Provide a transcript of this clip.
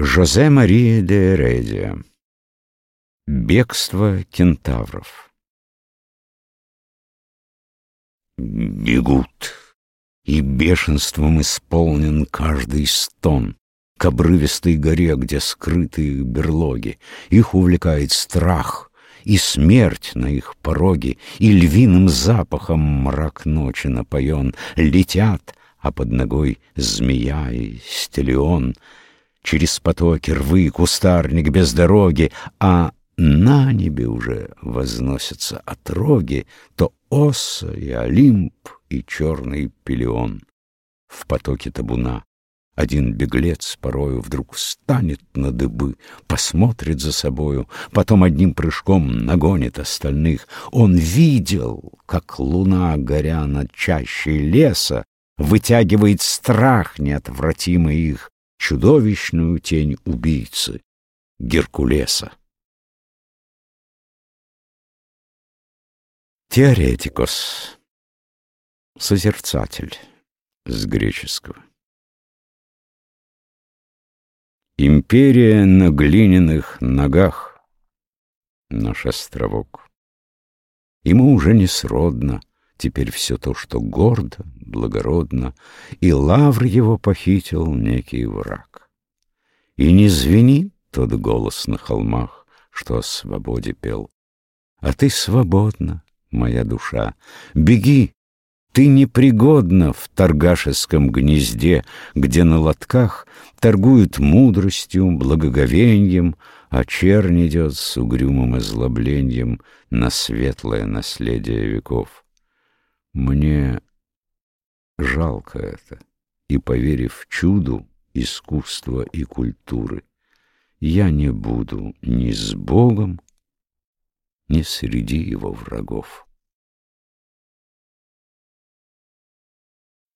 Жозе Мария де Эредия Бегство кентавров Бегут, и бешенством исполнен каждый стон К обрывистой горе, где скрыты их берлоги. Их увлекает страх, и смерть на их пороге, И львиным запахом мрак ночи напоен. Летят, а под ногой змея и стелион — Через потоки, рвы, кустарник без дороги, А на небе уже возносятся отроги То Оса и Олимп и черный пелеон. В потоке табуна один беглец порою вдруг встанет на дыбы, посмотрит за собою, потом одним прыжком нагонит остальных. Он видел, как луна, горя над чащей леса, вытягивает страх неотвратимый их, чудовищную тень убийцы Геркулеса. Теоретикос. Созерцатель с греческого. Империя на глиняных ногах — наш островок. Ему уже не сродно теперь все то, что гордо, благородно, и лавр его похитил некий враг. И не звенит тот голос на холмах, что о свободе пел. А ты свободна, моя душа, беги, ты непригодна в торгашеском гнезде, где на лотках торгуют мудростью, благоговеньем, а чернь идет с угрюмым озлоблением на светлое наследие веков. Мне жалко это, и, поверив чуду искусства и культуры, я не буду ни с Богом, ни среди его врагов.